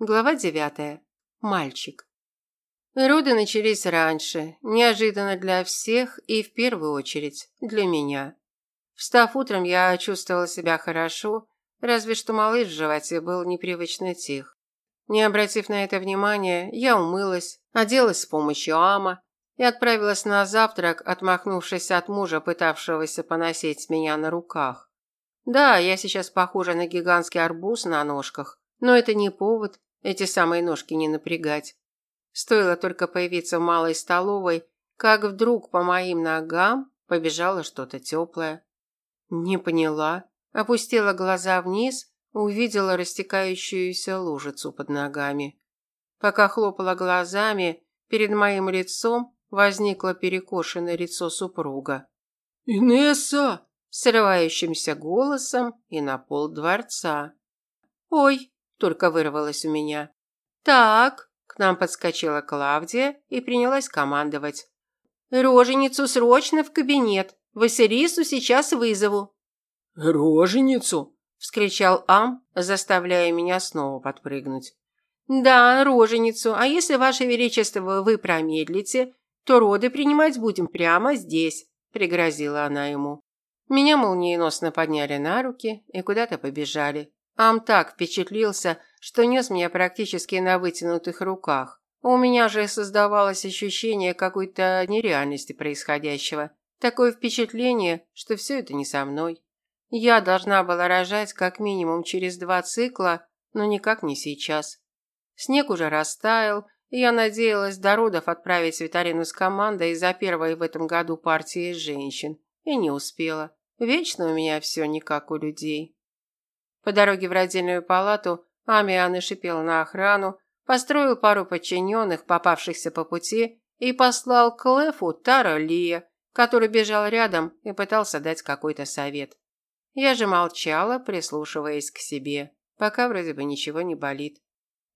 Глава девятая. Мальчик. Роды начались раньше, неожиданно для всех и в первую очередь для меня. Встав утром, я чувствовала себя хорошо, разве что малыш в животе был непривычно тих. Не обратив на это внимания, я умылась, оделась с помощью ама и отправилась на завтрак, отмахнувшись от мужа, пытавшегося поносить меня на руках. Да, я сейчас похожа на гигантский арбуз на ножках, но это не повод эти самые ножки не напрягать. Стоило только появиться в малой столовой, как вдруг по моим ногам побежало что-то теплое. Не поняла, опустила глаза вниз, увидела растекающуюся лужицу под ногами. Пока хлопала глазами, перед моим лицом возникло перекошенное лицо супруга. «Инесса!» срывающимся голосом и на пол дворца. «Ой!» Только вырвалось у меня. Так, к нам подскочила Клавдия и принялась командовать. Роженицу срочно в кабинет. Василису сейчас вызову. Роженицу? вскричал Ам, заставляя меня снова подпрыгнуть. Да, роженицу. А если ваше величество вы промедлите, то роды принимать будем прямо здесь, пригрозила она ему. Меня молниеносно подняли на руки и куда-то побежали. Ам так впечатлился, что нес меня практически на вытянутых руках. У меня же создавалось ощущение какой-то нереальности происходящего. Такое впечатление, что все это не со мной. Я должна была рожать как минимум через два цикла, но никак не сейчас. Снег уже растаял, и я надеялась до родов отправить Витарину с командой за первой в этом году партии женщин. И не успела. Вечно у меня все не как у людей. По дороге в родильную палату Амиан шипел на охрану, построил пару подчиненных, попавшихся по пути, и послал к Лефу Тара Лия, который бежал рядом и пытался дать какой-то совет. Я же молчала, прислушиваясь к себе, пока вроде бы ничего не болит.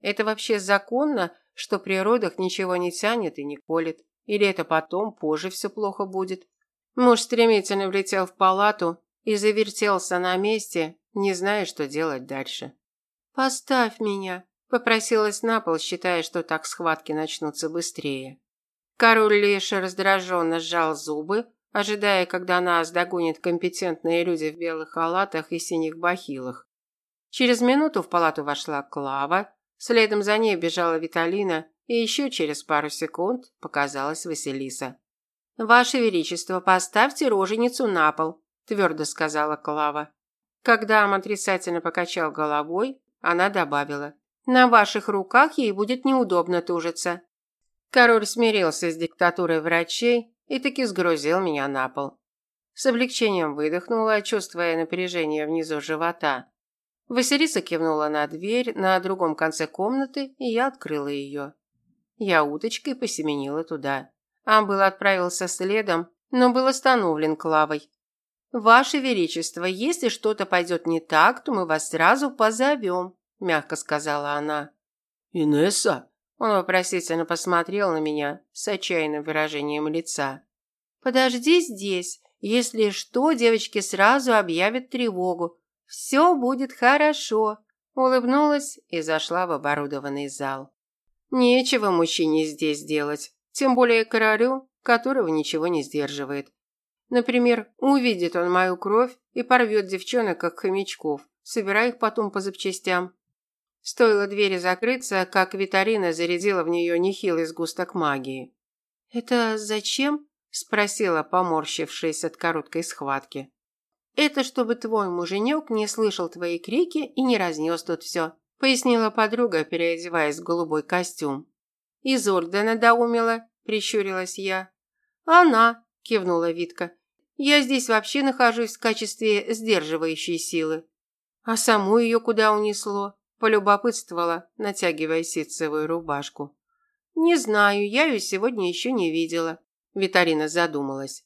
Это вообще законно, что при родах ничего не тянет и не колет? Или это потом, позже все плохо будет? Муж стремительно влетел в палату и завертелся на месте, не зная, что делать дальше. «Поставь меня», – попросилась на пол, считая, что так схватки начнутся быстрее. Король Леша раздраженно сжал зубы, ожидая, когда нас догонят компетентные люди в белых халатах и синих бахилах. Через минуту в палату вошла Клава, следом за ней бежала Виталина, и еще через пару секунд показалась Василиса. «Ваше Величество, поставьте роженицу на пол», – твердо сказала Клава. Когда Ам отрицательно покачал головой, она добавила. «На ваших руках ей будет неудобно тужиться». Король смирился с диктатурой врачей и таки сгрузил меня на пол. С облегчением выдохнула, чувствуя напряжение внизу живота. Василиса кивнула на дверь на другом конце комнаты, и я открыла ее. Я уточкой посеменила туда. Амбыл отправился следом, но был остановлен Клавой. «Ваше Величество, если что-то пойдет не так, то мы вас сразу позовем», – мягко сказала она. «Инесса?» Он вопросительно посмотрел на меня с отчаянным выражением лица. «Подожди здесь. Если что, девочки сразу объявят тревогу. Все будет хорошо», – улыбнулась и зашла в оборудованный зал. Нечего мужчине здесь делать, тем более королю, которого ничего не сдерживает. Например, увидит он мою кровь и порвет девчонок, как хомячков, собирая их потом по запчастям. Стоило двери закрыться, как Витарина зарядила в нее нехилый сгусток магии. «Это зачем?» – спросила, поморщившись от короткой схватки. «Это чтобы твой муженек не слышал твои крики и не разнес тут все», – пояснила подруга, переодеваясь в голубой костюм. «Изольда надоумила», – прищурилась я. «Она», – кивнула Витка. Я здесь вообще нахожусь в качестве сдерживающей силы. А саму ее куда унесло? Полюбопытствовала, натягивая ситцевую рубашку. Не знаю, я ее сегодня еще не видела. Виталина задумалась.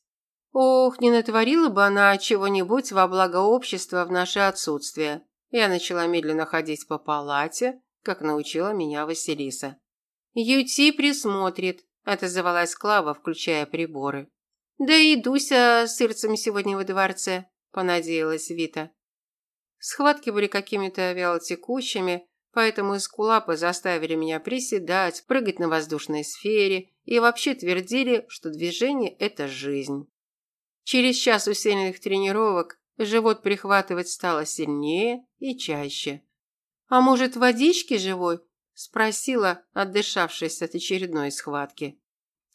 Ох, не натворила бы она чего-нибудь во благо общества в наше отсутствие. Я начала медленно ходить по палате, как научила меня Василиса. «Юти присмотрит», – отозвалась Клава, включая приборы. Да и Дуся с сердцем сегодня во дворце, понадеялась Вита. Схватки были какими-то вялотекущими, поэтому эскулапы заставили меня приседать, прыгать на воздушной сфере и вообще твердили, что движение – это жизнь. Через час усиленных тренировок живот прихватывать стало сильнее и чаще. «А может, водички живой?» – спросила, отдышавшись от очередной схватки.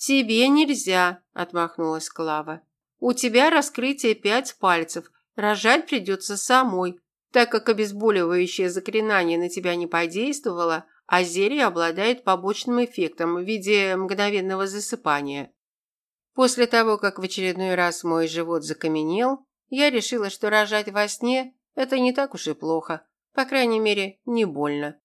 «Тебе нельзя», – отмахнулась Клава. «У тебя раскрытие пять пальцев, рожать придется самой, так как обезболивающее заклинание на тебя не подействовало, а зелье обладает побочным эффектом в виде мгновенного засыпания. После того, как в очередной раз мой живот закаменел, я решила, что рожать во сне – это не так уж и плохо, по крайней мере, не больно.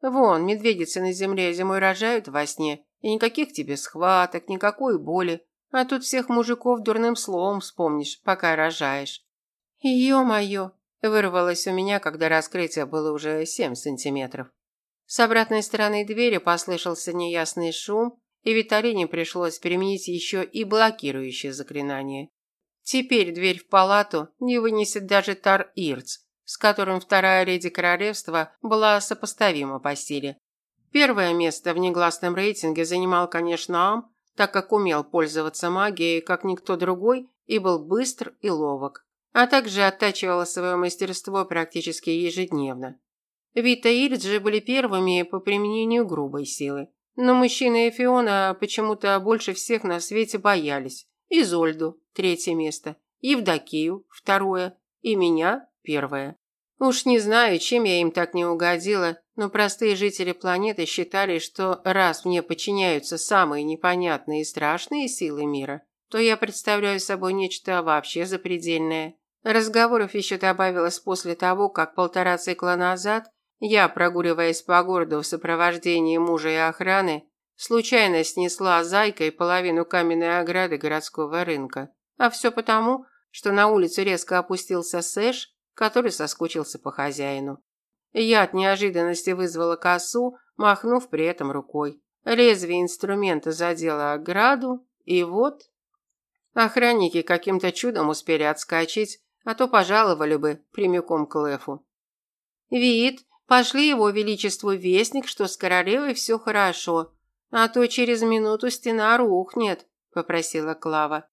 Вон, медведицы на земле зимой рожают во сне, и никаких тебе схваток, никакой боли, а тут всех мужиков дурным словом вспомнишь, пока рожаешь. Ё-моё, вырвалось у меня, когда раскрытие было уже семь сантиметров. С обратной стороны двери послышался неясный шум, и Виталине пришлось применить еще и блокирующее заклинание. Теперь дверь в палату не вынесет даже Тар Ирц, с которым вторая леди королевства была сопоставима по силе. Первое место в негласном рейтинге занимал, конечно, Ам, так как умел пользоваться магией, как никто другой, и был быстр и ловок, а также оттачивал свое мастерство практически ежедневно. Вита и Ильджи были первыми по применению грубой силы. Но мужчины и Фиона почему-то больше всех на свете боялись. Изольду – третье место, Евдокию – второе, и меня – первое. Уж не знаю, чем я им так не угодила, но простые жители планеты считали, что раз мне подчиняются самые непонятные и страшные силы мира, то я представляю собой нечто вообще запредельное. Разговоров еще добавилось после того, как полтора цикла назад я, прогуливаясь по городу в сопровождении мужа и охраны, случайно снесла зайкой половину каменной ограды городского рынка. А все потому, что на улицу резко опустился Сэш, который соскучился по хозяину. Я от неожиданности вызвала косу, махнув при этом рукой. Лезвие инструмента задело ограду, и вот... Охранники каким-то чудом успели отскочить, а то пожаловали бы прямиком к Лефу. «Вид, Пошли его величеству вестник, что с королевой все хорошо, а то через минуту стена рухнет, попросила Клава.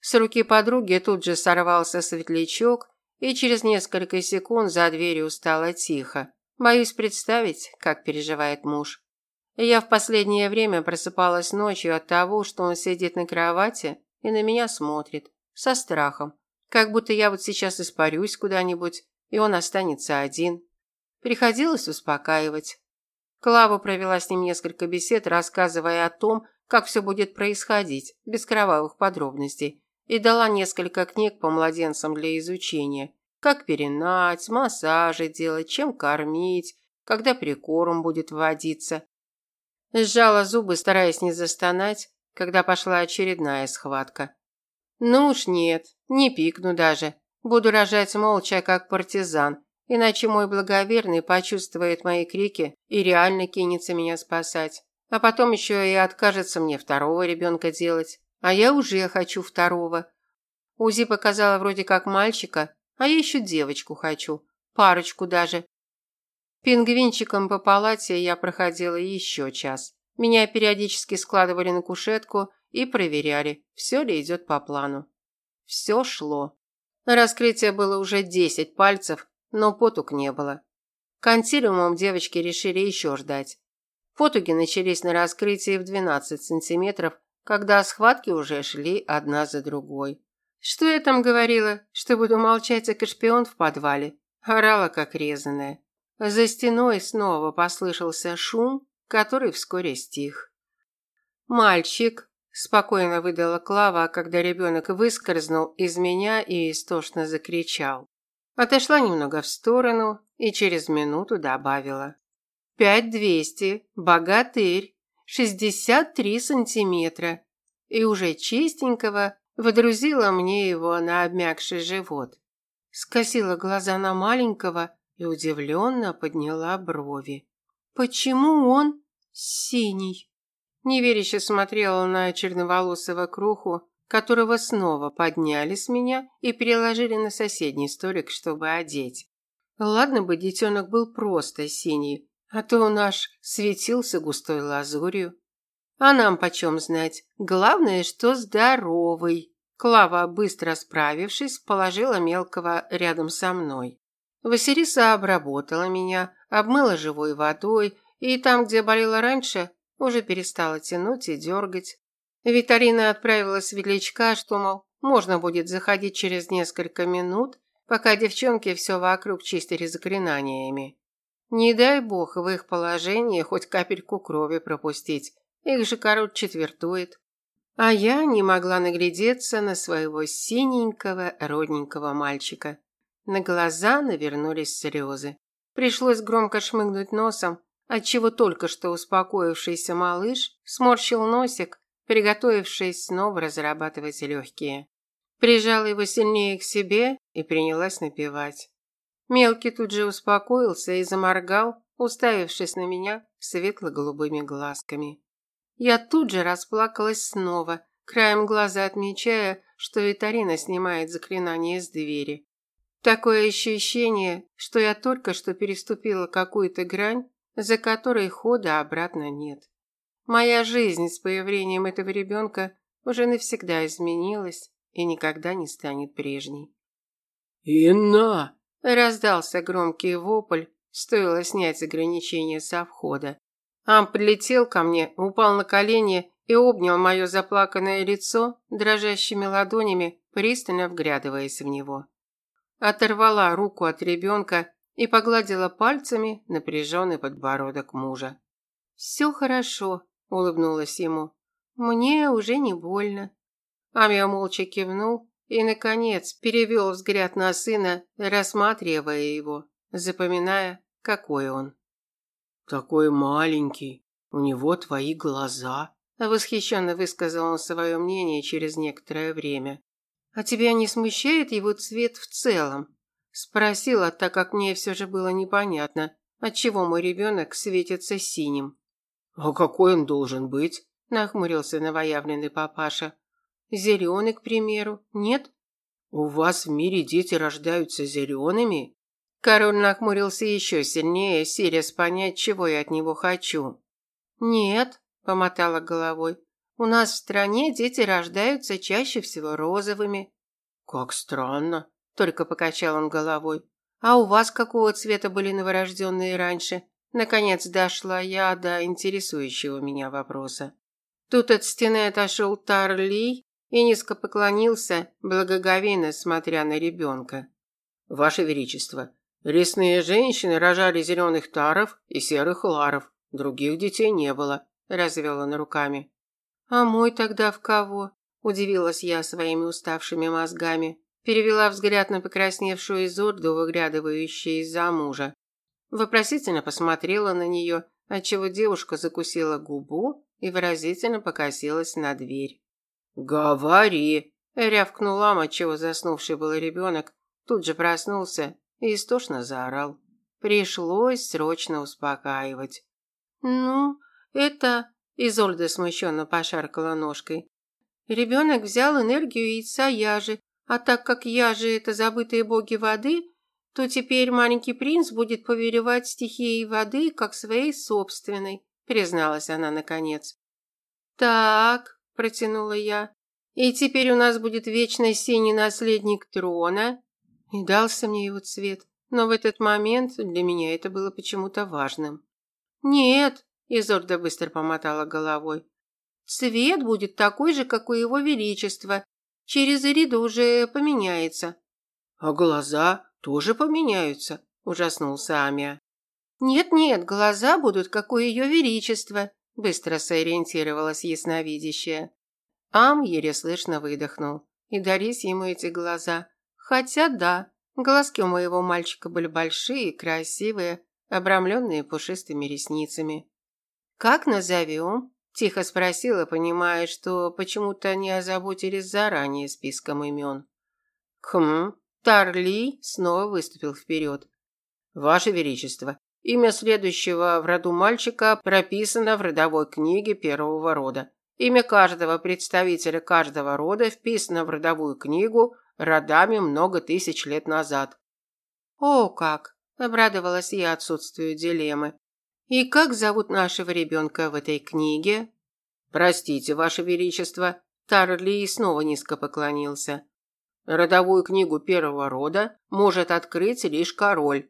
С руки подруги тут же сорвался светлячок, и через несколько секунд за дверью стало тихо. Боюсь представить, как переживает муж. Я в последнее время просыпалась ночью от того, что он сидит на кровати и на меня смотрит, со страхом, как будто я вот сейчас испарюсь куда-нибудь, и он останется один. Приходилось успокаивать. Клава провела с ним несколько бесед, рассказывая о том, как все будет происходить, без кровавых подробностей, и дала несколько книг по младенцам для изучения. Как перенать, массажи делать, чем кормить, когда прикорм будет вводиться. Сжала зубы, стараясь не застонать, когда пошла очередная схватка. Ну уж нет, не пикну даже. Буду рожать молча, как партизан, Иначе мой благоверный почувствует мои крики и реально кинется меня спасать. А потом еще и откажется мне второго ребенка делать. А я уже хочу второго. УЗИ показала вроде как мальчика, а я еще девочку хочу. Парочку даже. Пингвинчиком по палате я проходила еще час. Меня периодически складывали на кушетку и проверяли, все ли идет по плану. Все шло. На раскрытие было уже 10 пальцев, но потуг не было. Консилиумом девочки решили еще ждать. Потуги начались на раскрытии в 12 сантиметров, когда схватки уже шли одна за другой. Что я там говорила, что буду молчать, как шпион в подвале? Орала, как резаная. За стеной снова послышался шум, который вскоре стих. «Мальчик», – спокойно выдала Клава, когда ребенок выскользнул из меня и истошно закричал. Отошла немного в сторону и через минуту добавила. «Пять двести, богатырь, шестьдесят три сантиметра». И уже чистенького водрузила мне его на обмякший живот. Скосила глаза на маленького и удивленно подняла брови. «Почему он синий?» Неверяще смотрела на черноволосого круху, которого снова подняли с меня и переложили на соседний столик, чтобы одеть. Ладно бы детенок был просто синий, А то наш светился густой лазурью. А нам почем знать? Главное, что здоровый. Клава, быстро справившись, положила мелкого рядом со мной. Василиса обработала меня, обмыла живой водой, и там, где болела раньше, уже перестала тянуть и дергать. Виталина отправила светлячка, что, мол, можно будет заходить через несколько минут, пока девчонки все вокруг чистили заклинаниями. Не дай бог в их положении хоть капельку крови пропустить, их же король четвертует. А я не могла наглядеться на своего синенького родненького мальчика. На глаза навернулись слезы. Пришлось громко шмыгнуть носом, отчего только что успокоившийся малыш сморщил носик, приготовившись снова разрабатывать легкие. Прижала его сильнее к себе и принялась напевать. Мелкий тут же успокоился и заморгал, уставившись на меня светло-голубыми глазками. Я тут же расплакалась снова, краем глаза отмечая, что Витарина снимает заклинание с двери. Такое ощущение, что я только что переступила какую-то грань, за которой хода обратно нет. Моя жизнь с появлением этого ребенка уже навсегда изменилась и никогда не станет прежней. «Инна!» – раздался громкий вопль, стоило снять ограничение со входа. Ам подлетел ко мне, упал на колени и обнял мое заплаканное лицо дрожащими ладонями, пристально вглядываясь в него. Оторвала руку от ребенка и погладила пальцами напряженный подбородок мужа. «Все хорошо», – улыбнулась ему. «Мне уже не больно». Амия молча кивнул и, наконец, перевел взгляд на сына, рассматривая его, запоминая, какой он. Такой маленький, у него твои глаза, восхищенно высказал он свое мнение через некоторое время. А тебя не смущает его цвет в целом? спросила, так как мне все же было непонятно, отчего мой ребенок светится синим. А какой он должен быть? нахмурился новоявленный папаша. Зеленый, к примеру, нет? У вас в мире дети рождаются зелеными? Король нахмурился еще сильнее, силясь понять, чего я от него хочу. «Нет», – помотала головой, – «у нас в стране дети рождаются чаще всего розовыми». «Как странно», – только покачал он головой. «А у вас какого цвета были новорожденные раньше?» Наконец дошла я до интересующего меня вопроса. Тут от стены отошел Тарли и низко поклонился, благоговейно смотря на ребенка. «Ваше Величество, Лесные женщины рожали зеленых таров и серых ларов. Других детей не было, развела на руками. А мой тогда в кого? удивилась я своими уставшими мозгами. Перевела взгляд на покрасневшую Изорду, выглядывающую из-за мужа. Вопросительно посмотрела на нее, отчего девушка закусила губу и выразительно покосилась на дверь. «Говори!» – рявкнул лам, отчего заснувший был ребенок, тут же проснулся и истошно заорал. Пришлось срочно успокаивать. «Ну, это...» – Изольда смущенно пошаркала ножкой. «Ребенок взял энергию яйца Яжи, а так как Яжи – это забытые боги воды, то теперь маленький принц будет повелевать стихией воды, как своей собственной», – призналась она наконец. «Так», – протянула я, – «и теперь у нас будет вечно синий наследник трона, и дался мне его цвет, но в этот момент для меня это было почему-то важным. Нет, Изорда быстро помотала головой. Цвет будет такой же, как у его величества. Через Ириду уже поменяется. А глаза тоже поменяются, ужаснулся Амия. Нет-нет, глаза будут, как у ее величества, быстро сориентировалась ясновидящая. Ам еле слышно выдохнул. И дались ему эти глаза. Хотя да, глазки у моего мальчика были большие красивые, обрамленные пушистыми ресницами. «Как назовем?» – тихо спросила, понимая, что почему-то не озаботились заранее списком имен. «Хм...» Тарли снова выступил вперед. «Ваше Величество, имя следующего в роду мальчика прописано в родовой книге первого рода. Имя каждого представителя каждого рода вписано в родовую книгу родами много тысяч лет назад. О, как! Обрадовалась я отсутствию дилеммы. И как зовут нашего ребенка в этой книге? Простите, ваше величество, Тарли снова низко поклонился. Родовую книгу первого рода может открыть лишь король.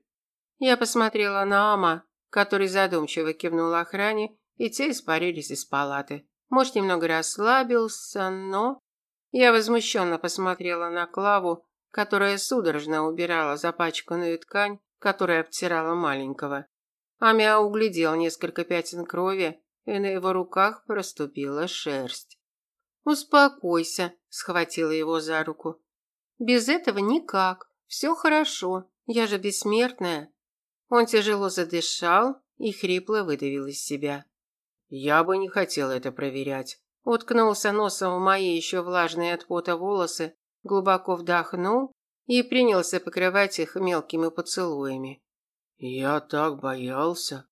Я посмотрела на Ама, который задумчиво кивнул охране, и те испарились из палаты. Может, немного расслабился, но... Я возмущенно посмотрела на Клаву, которая судорожно убирала запачканную ткань, которая обтирала маленького. Амя углядел несколько пятен крови, и на его руках проступила шерсть. «Успокойся», – схватила его за руку. «Без этого никак. Все хорошо. Я же бессмертная». Он тяжело задышал и хрипло выдавил из себя. «Я бы не хотел это проверять». Уткнулся носом в мои еще влажные от пота волосы, глубоко вдохнул и принялся покрывать их мелкими поцелуями. «Я так боялся».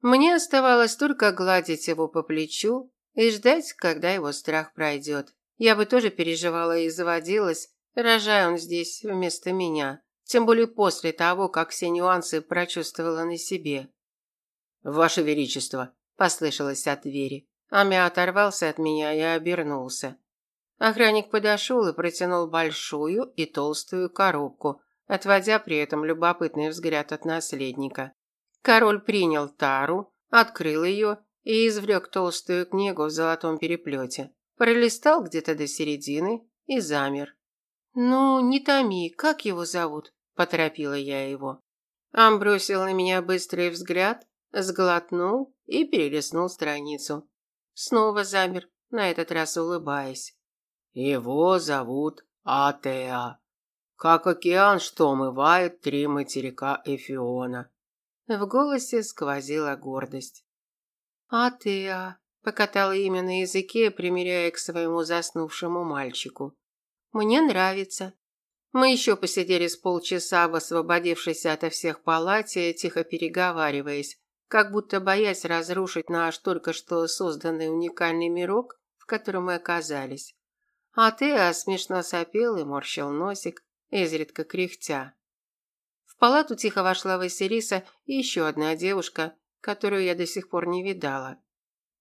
Мне оставалось только гладить его по плечу и ждать, когда его страх пройдет. Я бы тоже переживала и заводилась, рожая он здесь вместо меня, тем более после того, как все нюансы прочувствовала на себе. «Ваше Величество», – послышалось от двери. Амя оторвался от меня и обернулся. Охранник подошел и протянул большую и толстую коробку, отводя при этом любопытный взгляд от наследника. Король принял тару, открыл ее и извлек толстую книгу в золотом переплете. Пролистал где-то до середины и замер. «Ну, не томи, как его зовут?» – поторопила я его. Ам бросил на меня быстрый взгляд, сглотнул и перелистнул страницу. Снова замер, на этот раз улыбаясь. «Его зовут Атеа. Как океан, что омывает три материка Эфиона». В голосе сквозила гордость. «А ты, а?» – покатала имя на языке, примеряя к своему заснувшему мальчику. «Мне нравится». Мы еще посидели с полчаса в освободившейся ото всех палате, тихо переговариваясь, как будто боясь разрушить наш только что созданный уникальный мирок, в котором мы оказались. А ты а смешно сопел и морщил носик, изредка кряхтя. В палату тихо вошла Василиса и еще одна девушка, которую я до сих пор не видала.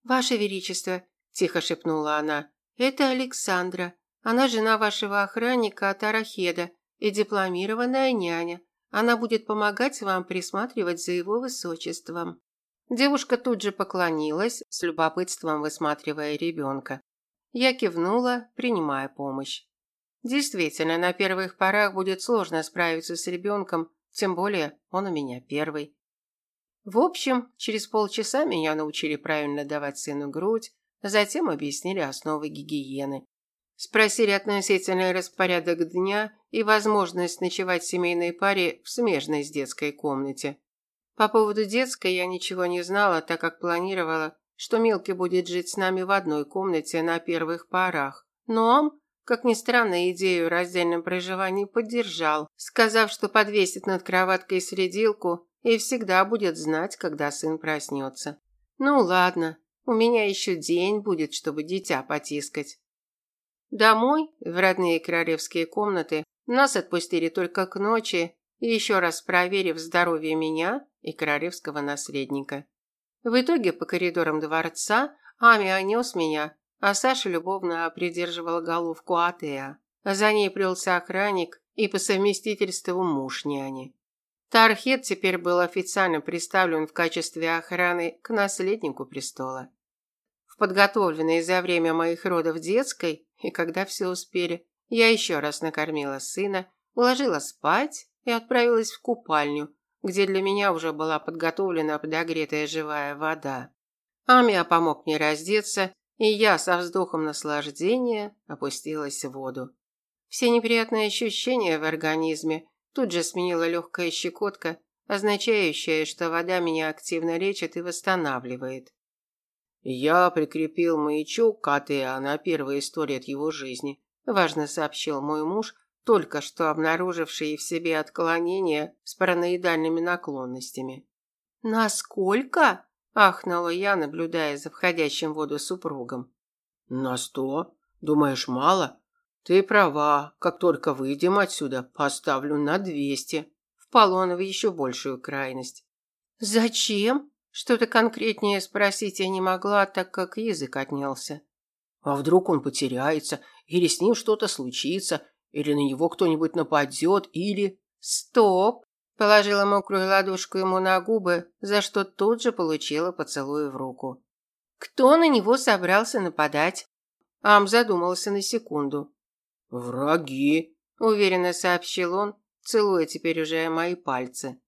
«Ваше Величество», – тихо шепнула она, – «это Александра. Она жена вашего охранника Тарахеда и дипломированная няня. Она будет помогать вам присматривать за его высочеством». Девушка тут же поклонилась, с любопытством высматривая ребенка. Я кивнула, принимая помощь. Действительно, на первых порах будет сложно справиться с ребенком, тем более он у меня первый. В общем, через полчаса меня научили правильно давать сыну грудь, затем объяснили основы гигиены. Спросили относительный распорядок дня и возможность ночевать семейной паре в смежной с детской комнате. По поводу детской я ничего не знала, так как планировала, что Милки будет жить с нами в одной комнате на первых порах. Но он, как ни странно, идею о раздельном проживании поддержал, сказав, что подвесит над кроваткой следилку и всегда будет знать, когда сын проснется. Ну ладно, у меня еще день будет, чтобы дитя потискать. Домой, в родные королевские комнаты, нас отпустили только к ночи, еще раз проверив здоровье меня и королевского наследника. В итоге по коридорам дворца Ами нес меня, а Саша любовно придерживала головку Атеа. За ней плелся охранник и по совместительству муж няни. Тархет теперь был официально представлен в качестве охраны к наследнику престола. В подготовленной за время моих родов детской, и когда все успели, я еще раз накормила сына, уложила спать и отправилась в купальню, где для меня уже была подготовлена подогретая живая вода. Амия помог мне раздеться, и я со вздохом наслаждения опустилась в воду. Все неприятные ощущения в организме Тут же сменила легкая щекотка, означающая, что вода меня активно лечит и восстанавливает. «Я прикрепил маячок к АТА на первой истории от его жизни», важно сообщил мой муж, только что обнаруживший в себе отклонения с параноидальными наклонностями. «Насколько?» – ахнула я, наблюдая за входящим в воду супругом. «На сто? Думаешь, мало? Ты права. Как только выйдем отсюда, поставлю на двести. Впал он в еще большую крайность. Зачем? Что-то конкретнее спросить я не могла, так как язык отнялся. А вдруг он потеряется, или с ним что-то случится, или на него кто-нибудь нападет, или... Стоп! Положила мокрую ладошку ему на губы, за что тут же получила поцелуй в руку. Кто на него собрался нападать? Ам задумался на секунду. Враги, уверенно сообщил он, целуя теперь уже мои пальцы.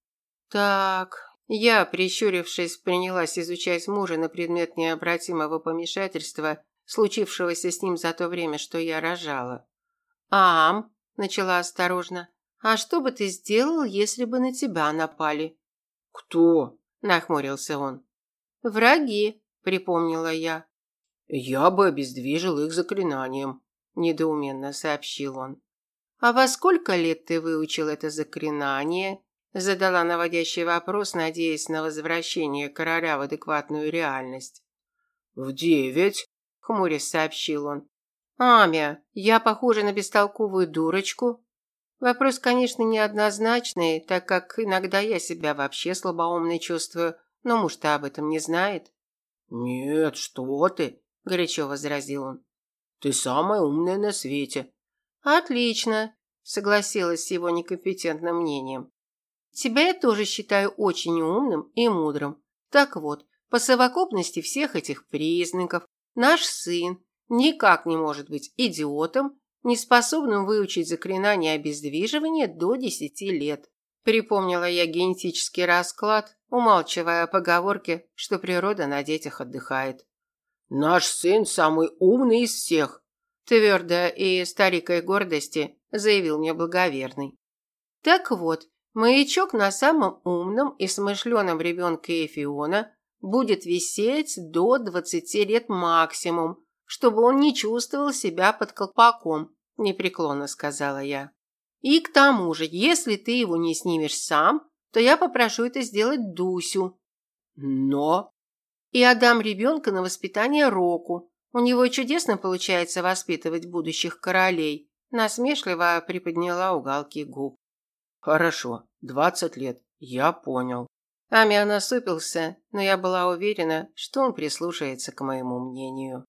Так, я, прищурившись, принялась изучать мужа на предмет необратимого помешательства, случившегося с ним за то время, что я рожала. «Ам», – начала осторожно, – «а что бы ты сделал, если бы на тебя напали?» «Кто?» – нахмурился он. «Враги», – припомнила я. «Я бы обездвижил их заклинанием», – недоуменно сообщил он. «А во сколько лет ты выучил это заклинание?» Задала наводящий вопрос, надеясь на возвращение короля в адекватную реальность. «В девять», – хмурясь сообщил он. «Амя, я похожа на бестолковую дурочку?» Вопрос, конечно, неоднозначный, так как иногда я себя вообще слабоумной чувствую, но муж-то об этом не знает. «Нет, что ты», – горячо возразил он. «Ты самая умная на свете». «Отлично», – согласилась с его некомпетентным мнением. Тебя я тоже считаю очень умным и мудрым. Так вот, по совокупности всех этих признаков, наш сын никак не может быть идиотом, неспособным выучить заклинание обездвиживания до 10 лет. Припомнила я генетический расклад, умалчивая о поговорке, что природа на детях отдыхает. «Наш сын самый умный из всех», твердо и старикой гордости заявил мне благоверный. Так вот, Маячок на самом умном и смышленом ребенке Эфиона будет висеть до 20 лет максимум, чтобы он не чувствовал себя под колпаком, непреклонно сказала я. И к тому же, если ты его не снимешь сам, то я попрошу это сделать Дусю. Но... И отдам ребенка на воспитание Року. У него чудесно получается воспитывать будущих королей. Насмешливо приподняла уголки губ. Хорошо, двадцать лет. Я понял. Амиан насупился, но я была уверена, что он прислушается к моему мнению.